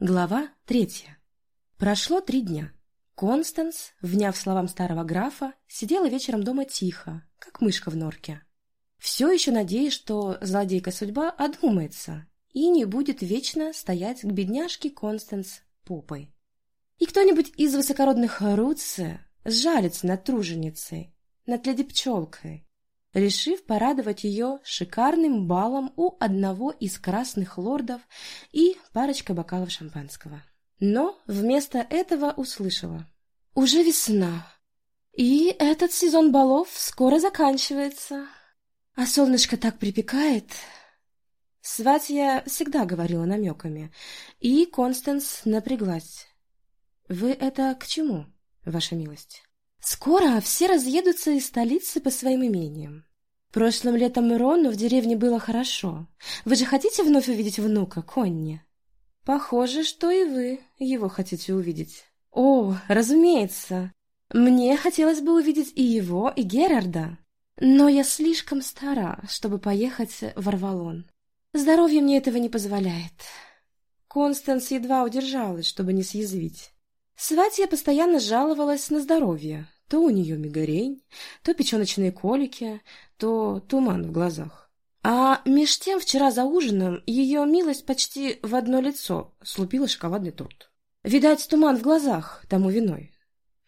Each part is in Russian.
Глава третья. Прошло три дня. Констанс, вняв словам старого графа, сидела вечером дома тихо, как мышка в норке. Все еще надеясь, что злодейка судьба одумается и не будет вечно стоять к бедняжке Констанс попой. И кто-нибудь из высокородных Руци сжалится над труженицей, над леди-пчелкой, решив порадовать ее шикарным балом у одного из красных лордов и парочкой бокалов шампанского. Но вместо этого услышала. «Уже весна, и этот сезон балов скоро заканчивается, а солнышко так припекает». Сватья всегда говорила намеками, и Констанс напряглась. «Вы это к чему, ваша милость?» «Скоро все разъедутся из столицы по своим имениям. Прошлым летом Рону в деревне было хорошо. Вы же хотите вновь увидеть внука, Конни? Похоже, что и вы его хотите увидеть. О, разумеется. Мне хотелось бы увидеть и его, и Герарда. Но я слишком стара, чтобы поехать в Арвалон. Здоровье мне этого не позволяет. Констанс едва удержалась, чтобы не съязвить. Сватья постоянно жаловалась на здоровье, то у нее мигрень, то печеночные колики, то туман в глазах. А меж тем вчера за ужином ее милость почти в одно лицо слупила шоколадный торт. Видать, туман в глазах тому виной.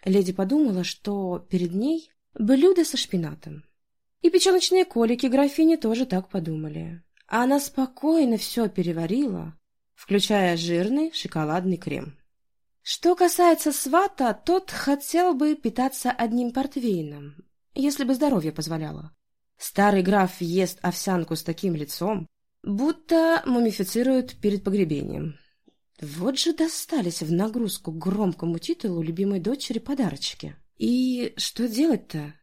Леди подумала, что перед ней блюдо со шпинатом. И печеночные колики графини тоже так подумали. А она спокойно все переварила, включая жирный шоколадный крем. Что касается свата, тот хотел бы питаться одним портвейном, если бы здоровье позволяло. Старый граф ест овсянку с таким лицом, будто мумифицируют перед погребением. Вот же достались в нагрузку громкому титулу любимой дочери подарочки. И что делать-то?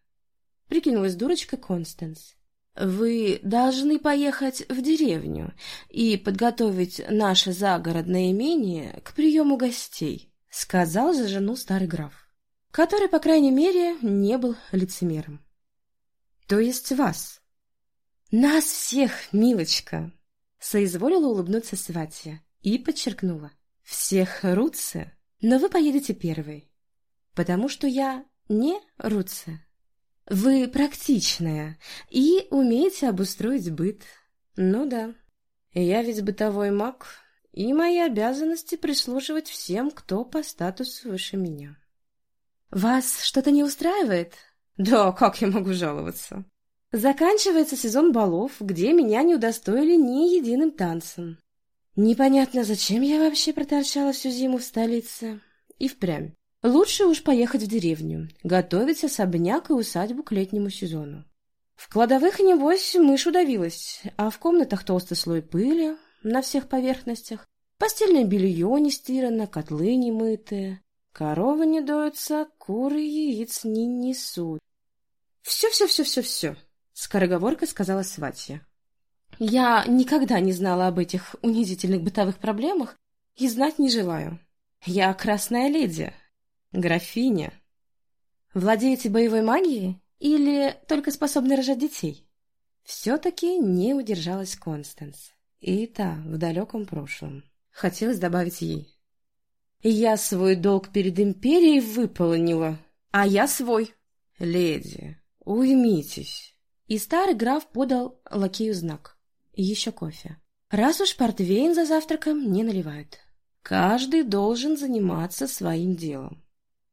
Прикинулась дурочка Констанс. Вы должны поехать в деревню и подготовить наше загородное имение к приему гостей, сказал за жену старый граф, который, по крайней мере, не был лицемером. То есть вас? Нас всех, милочка, соизволила улыбнуться Сватья и подчеркнула. Всех Руце, но вы поедете первой, потому что я не Руце. Вы практичная и умеете обустроить быт. Ну да, я ведь бытовой маг, и мои обязанности прислуживать всем, кто по статусу выше меня. Вас что-то не устраивает? Да, как я могу жаловаться? Заканчивается сезон балов, где меня не удостоили ни единым танцем. Непонятно, зачем я вообще проторчала всю зиму в столице. И впрямь. Лучше уж поехать в деревню, готовить особняк и усадьбу к летнему сезону. В кладовых, небось, мышь удавилась, а в комнатах толстый слой пыли на всех поверхностях, постельное белье не стирано, котлы не мытые, коровы не доются, куры яиц не несут. «Все-все-все-все-все», — скороговоркой сказала сватья. «Я никогда не знала об этих унизительных бытовых проблемах и знать не желаю. Я красная леди, Графиня. Владеете боевой магией или только способны рожать детей? Все-таки не удержалась Констанс. И та в далеком прошлом. Хотелось добавить ей. Я свой долг перед империей выполнила, а я свой. Леди, уймитесь. И старый граф подал лакею знак. Еще кофе. Раз уж портвейн за завтраком не наливают. Каждый должен заниматься своим делом.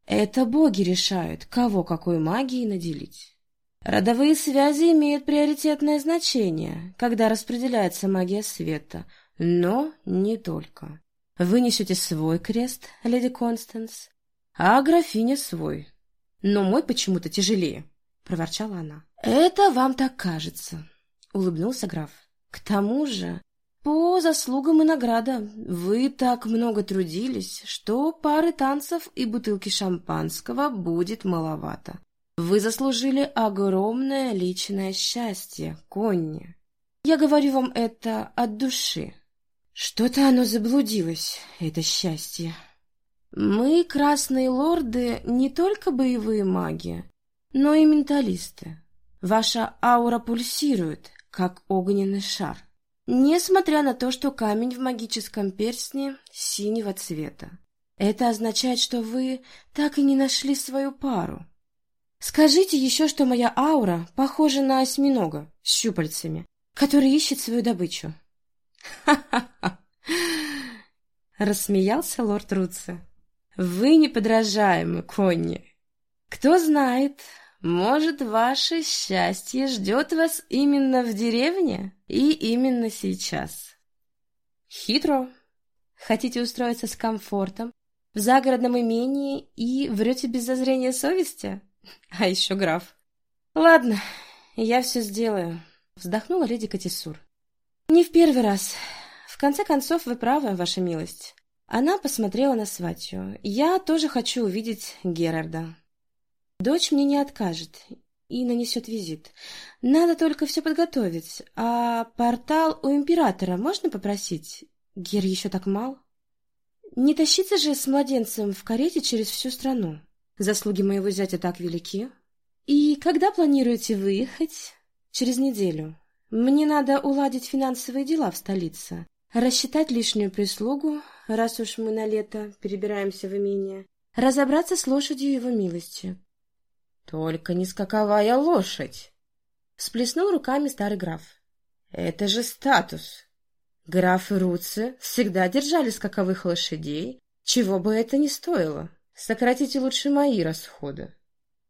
Это боги решают, кого какой магией наделить. Родовые связи имеют приоритетное значение, когда распределяется магия света, но не только. Вы несете свой крест, леди Констанс, а графиня свой. Но мой почему-то тяжелее, — проворчала она. — Это вам так кажется, — улыбнулся граф. — К тому же по заслугам и наградам. Вы так много трудились, что пары танцев и бутылки шампанского будет маловато. Вы заслужили огромное личное счастье, Конни. Я говорю вам это от души. Что-то оно заблудилось, это счастье. Мы, красные лорды, не только боевые маги, но и менталисты. Ваша аура пульсирует, как огненный шар. Несмотря на то, что камень в магическом перстне синего цвета. Это означает, что вы так и не нашли свою пару. Скажите еще, что моя аура похожа на осьминога с щупальцами, который ищет свою добычу. Ха-ха-ха! Рассмеялся лорд Руци. Вы неподражаемы, Конни. Кто знает, может, ваше счастье ждет вас именно в деревне и именно сейчас. Хитро. Хотите устроиться с комфортом в загородном имении и врете без зазрения совести? А еще граф. Ладно, я все сделаю. Вздохнула леди Катисур. Не в первый раз. В конце концов, вы правы, ваша милость. Она посмотрела на сватью. Я тоже хочу увидеть Герарда. Дочь мне не откажет и нанесет визит. Надо только все подготовить. А портал у императора можно попросить? Гер еще так мал. Не тащиться же с младенцем в карете через всю страну. Заслуги моего зятя так велики. И когда планируете выехать? Через неделю. Мне надо уладить финансовые дела в столице. Рассчитать лишнюю прислугу, раз уж мы на лето перебираемся в имение. Разобраться с лошадью его милости. Только не скаковая лошадь. Сплеснул руками старый граф. Это же статус. Графы Руцы всегда держали скаковых лошадей, чего бы это ни стоило. Сократите лучше мои расходы.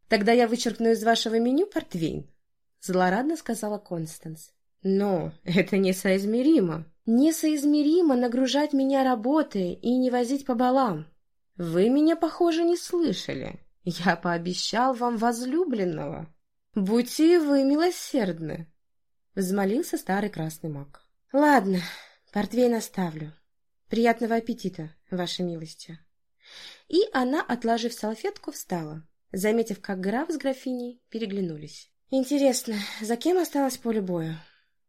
Тогда я вычеркну из вашего меню портвейн, злорадно сказала Констанс. Но это несоизмеримо. Несоизмеримо нагружать меня работой и не возить по балам. Вы меня, похоже, не слышали. Я пообещал вам возлюбленного. Будьте вы милосердны. Взмолился старый красный маг. Ладно, портвейн оставлю. Приятного аппетита, ваша милости. И она, отложив салфетку, встала, заметив, как граф с графиней переглянулись. Интересно, за кем осталось поле боя?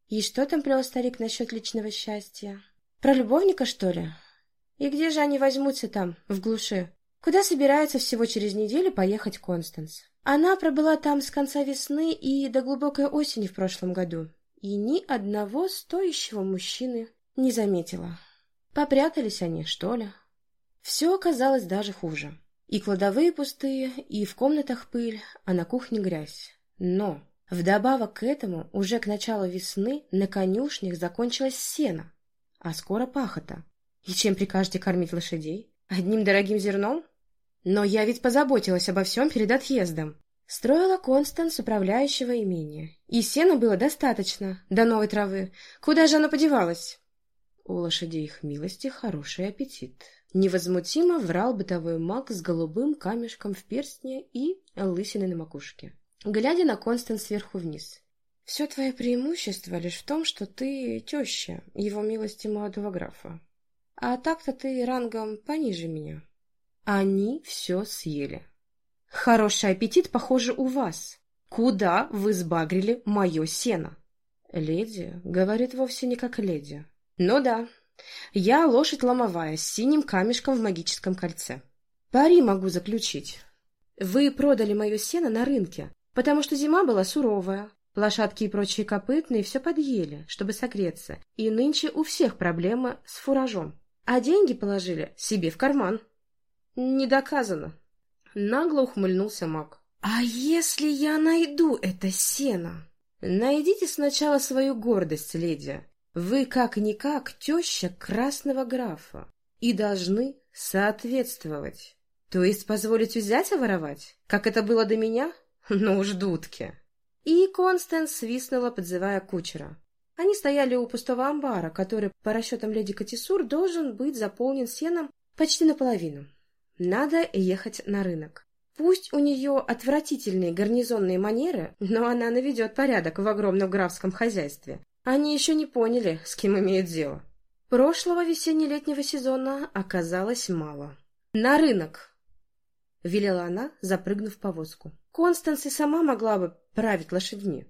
И что там плел старик насчет личного счастья? Про любовника, что ли? И где же они возьмутся там, в глуши? Куда собирается всего через неделю поехать Констанс. Она пробыла там с конца весны и до глубокой осени в прошлом году, и ни одного стоящего мужчины не заметила. Попрятались они, что ли? Все оказалось даже хуже. И кладовые пустые, и в комнатах пыль, а на кухне грязь. Но вдобавок к этому уже к началу весны на конюшнях закончилось сено, а скоро пахота. И чем прикажете кормить лошадей? Одним дорогим зерном? Но я ведь позаботилась обо всем перед отъездом. Строила Констанс управляющего имения. И сена было достаточно, до новой травы. Куда же оно подевалось? У лошадей их милости хороший аппетит. Невозмутимо врал бытовой маг с голубым камешком в перстне и лысиной на макушке, глядя на Констанс сверху вниз. «Все твое преимущество лишь в том, что ты теща его милости молодого графа. А так-то ты рангом пониже меня». Они все съели. Хороший аппетит, похоже, у вас. Куда вы сбагрили мое сено? Леди говорит вовсе не как леди. Ну да, я лошадь ломовая с синим камешком в магическом кольце. Пари могу заключить. Вы продали мое сено на рынке, потому что зима была суровая. Лошадки и прочие копытные все подъели, чтобы согреться, и нынче у всех проблемы с фуражом. А деньги положили себе в карман. «Не доказано», — нагло ухмыльнулся маг. «А если я найду это сено?» «Найдите сначала свою гордость, леди. Вы, как-никак, теща красного графа и должны соответствовать. То есть позволить взять и воровать, как это было до меня? Ну уж дудки!» И Констанс свистнула, подзывая кучера. Они стояли у пустого амбара, который, по расчетам леди Катисур, должен быть заполнен сеном почти наполовину. Надо ехать на рынок. Пусть у нее отвратительные гарнизонные манеры, но она наведет порядок в огромном графском хозяйстве. Они еще не поняли, с кем имеют дело. Прошлого весенне-летнего сезона оказалось мало. «На рынок!» — велела она, запрыгнув в повозку. Констанс и сама могла бы править лошадьми.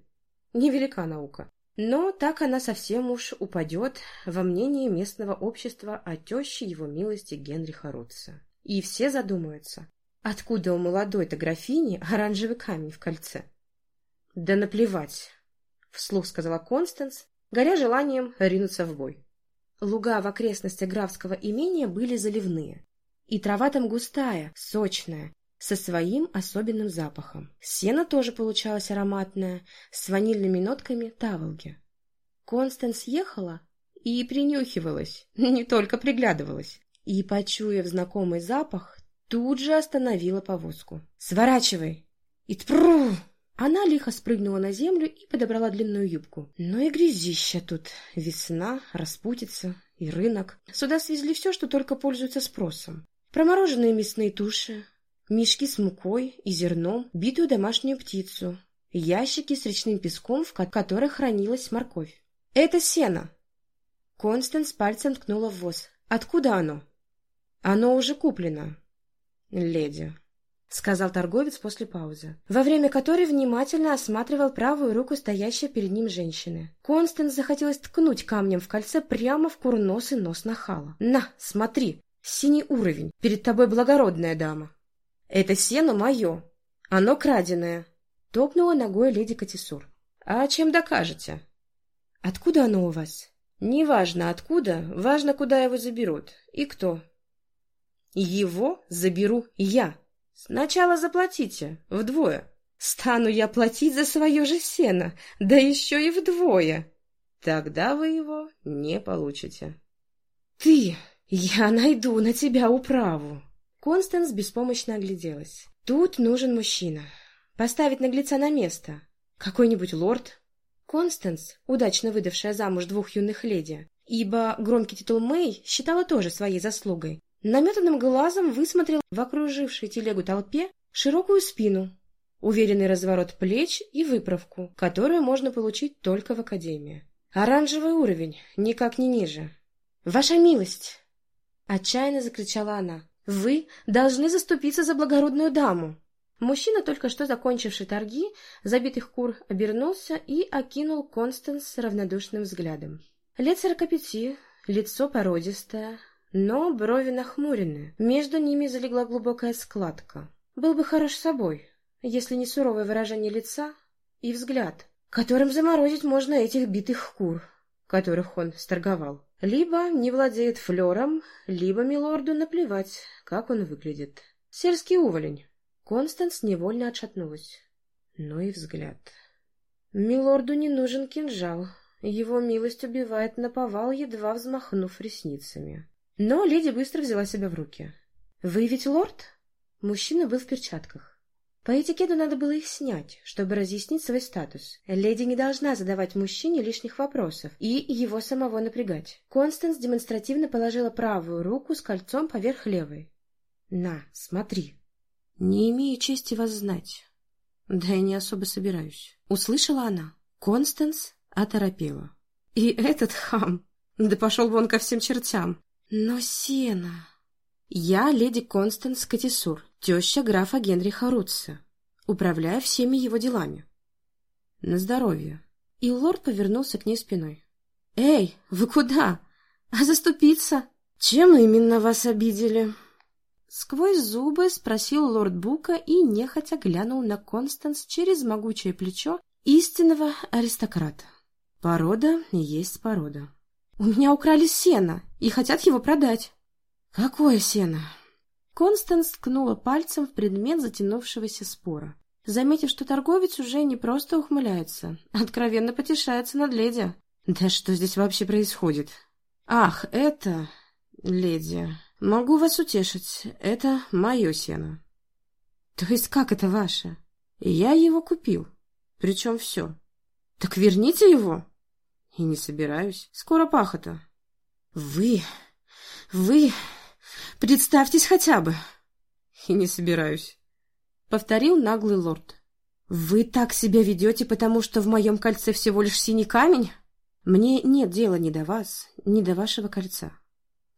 Невелика наука. Но так она совсем уж упадет во мнении местного общества о теще его милости Генриха Ротса. И все задумаются, откуда у молодой-то графини оранжевый камень в кольце. «Да наплевать!» — вслух сказала Констанс, горя желанием ринуться в бой. Луга в окрестностях графского имения были заливные, и трава там густая, сочная, со своим особенным запахом. Сено тоже получалось ароматное, с ванильными нотками таволги. Констанс ехала и принюхивалась, не только приглядывалась, и, почуяв знакомый запах, тут же остановила повозку. «Сворачивай!» «И тпру!» Она лихо спрыгнула на землю и подобрала длинную юбку. Ну и грязища тут. Весна, распутица и рынок. Сюда свезли все, что только пользуется спросом. Промороженные мясные туши, мешки с мукой и зерном, битую домашнюю птицу, ящики с речным песком, в которых хранилась морковь. «Это сено!» Констанс пальцем ткнула в воз. «Откуда оно?» «Оно уже куплено, леди», — сказал торговец после паузы, во время которой внимательно осматривал правую руку стоящей перед ним женщины. Констанс захотелось ткнуть камнем в кольце прямо в курносый нос нахала. «На, смотри, синий уровень, перед тобой благородная дама». «Это сено мое, оно краденое», — топнула ногой леди Катисур. «А чем докажете?» «Откуда оно у вас?» «Неважно откуда, важно, куда его заберут и кто». Его заберу я. Сначала заплатите, вдвое. Стану я платить за свое же сено, да еще и вдвое. Тогда вы его не получите. Ты! Я найду на тебя управу. Констанс беспомощно огляделась. Тут нужен мужчина. Поставить наглеца на место. Какой-нибудь лорд. Констанс, удачно выдавшая замуж двух юных леди, ибо громкий титул Мэй считала тоже своей заслугой, Наметанным глазом высмотрел в окружившей телегу толпе широкую спину, уверенный разворот плеч и выправку, которую можно получить только в академии. Оранжевый уровень, никак не ниже. «Ваша милость!» — отчаянно закричала она. «Вы должны заступиться за благородную даму!» Мужчина, только что закончивший торги, забитых кур, обернулся и окинул Констанс равнодушным взглядом. Лет сорока пяти, лицо породистое, но брови нахмурены, между ними залегла глубокая складка. Был бы хорош собой, если не суровое выражение лица и взгляд, которым заморозить можно этих битых кур, которых он сторговал. Либо не владеет флером, либо милорду наплевать, как он выглядит. Сельский уволень. Констанс невольно отшатнулась. Ну и взгляд. Милорду не нужен кинжал. Его милость убивает наповал, едва взмахнув ресницами. Но леди быстро взяла себя в руки. «Вы ведь лорд?» Мужчина был в перчатках. По этикету надо было их снять, чтобы разъяснить свой статус. Леди не должна задавать мужчине лишних вопросов и его самого напрягать. Констанс демонстративно положила правую руку с кольцом поверх левой. «На, смотри. Не имею чести вас знать. Да и не особо собираюсь». Услышала она. Констанс оторопела. «И этот хам! Да пошел бы он ко всем чертям! Но сено... Я леди Констанс Катисур, теща графа Генриха Рутса. Управляю всеми его делами. На здоровье. И лорд повернулся к ней спиной. «Эй, вы куда? А заступиться? Чем именно вас обидели?» Сквозь зубы спросил лорд Бука и нехотя глянул на Констанс через могучее плечо истинного аристократа. Порода есть порода. «У меня украли сено и хотят его продать». «Какое сено?» Констанс ткнула пальцем в предмет затянувшегося спора, заметив, что торговец уже не просто ухмыляется, а откровенно потешается над леди. «Да что здесь вообще происходит?» «Ах, это... леди... Могу вас утешить, это мое сено». «То есть как это ваше?» «Я его купил. Причем все». «Так верните его!» И не собираюсь. Скоро пахота. Вы... вы... Представьтесь хотя бы. И не собираюсь. Повторил наглый лорд. Вы так себя ведете, потому что в моем кольце всего лишь синий камень? Мне нет дела ни до вас, ни до вашего кольца.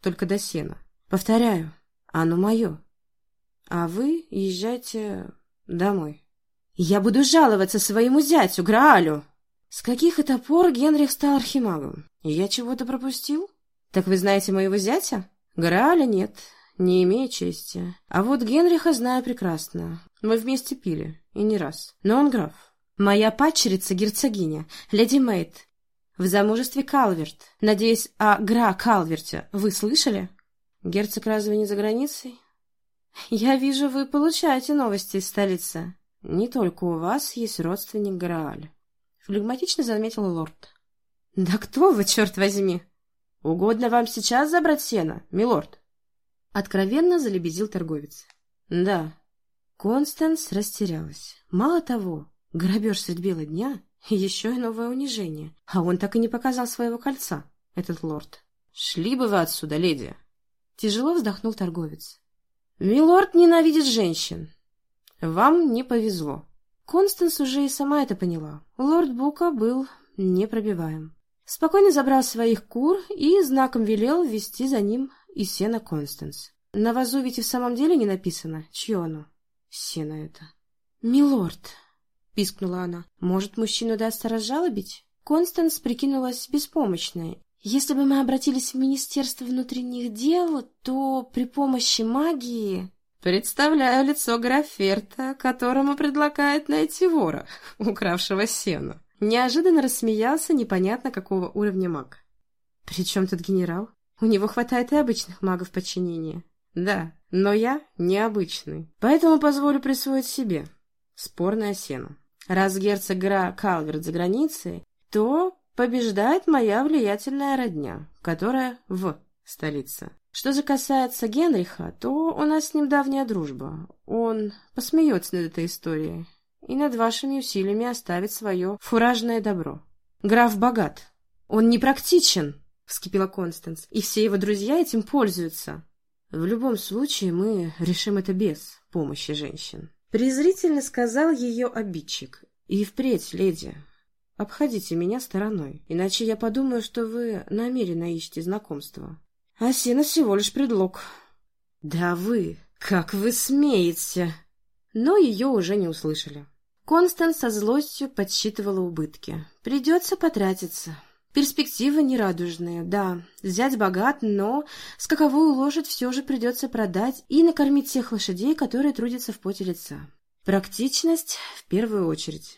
Только до сена. Повторяю, оно мое. А вы езжайте домой. Я буду жаловаться своему зятю, Граалю. С каких это пор Генрих стал архимагом? Я чего-то пропустил? Так вы знаете моего зятя? Грааля нет, не имею чести. А вот Генриха знаю прекрасно. Мы вместе пили, и не раз. Но он граф. Моя падчерица герцогиня, леди Мэйд. в замужестве Калверт. Надеюсь, о Гра Калверте вы слышали? Герцог разве не за границей? Я вижу, вы получаете новости из столицы. Не только у вас есть родственник Грааль. Флегматично заметил лорд. Да кто вы, черт возьми? Угодно вам сейчас забрать сено, милорд? Откровенно залебезил торговец. Да. Констанс растерялась. Мало того, грабеж средь бела дня, еще и новое унижение. А он так и не показал своего кольца, этот лорд. Шли бы вы отсюда, леди. Тяжело вздохнул торговец. Милорд ненавидит женщин. Вам не повезло. Констанс уже и сама это поняла. Лорд Бука был непробиваем. Спокойно забрал своих кур и знаком велел вести за ним и сено Констанс. На вазу ведь и в самом деле не написано, чье оно. Сено это. «Милорд!» — пискнула она. «Может, мужчину удастся разжалобить?» Констанс прикинулась беспомощной. «Если бы мы обратились в Министерство внутренних дел, то при помощи магии...» «Представляю лицо Граферта, которому предлагают найти вора, укравшего сено». Неожиданно рассмеялся непонятно какого уровня маг. «При чем тут генерал? У него хватает и обычных магов подчинения». «Да, но я необычный, поэтому позволю присвоить себе спорное сено. Раз герцог Гра Калверт за границей, то побеждает моя влиятельная родня, которая в столице. Что же касается Генриха, то у нас с ним давняя дружба. Он посмеется над этой историей и над вашими усилиями оставит свое фуражное добро. Граф богат. Он непрактичен, — вскипела Констанс, — и все его друзья этим пользуются. В любом случае мы решим это без помощи женщин. Презрительно сказал ее обидчик. И впредь, леди, обходите меня стороной, иначе я подумаю, что вы намеренно ищете знакомства. А сено всего лишь предлог. Да вы, как вы смеете! Но ее уже не услышали. Констанс со злостью подсчитывала убытки. Придется потратиться. Перспективы нерадужные, да. Зять богат, но скаковую лошадь все же придется продать и накормить тех лошадей, которые трудятся в поте лица. Практичность в первую очередь.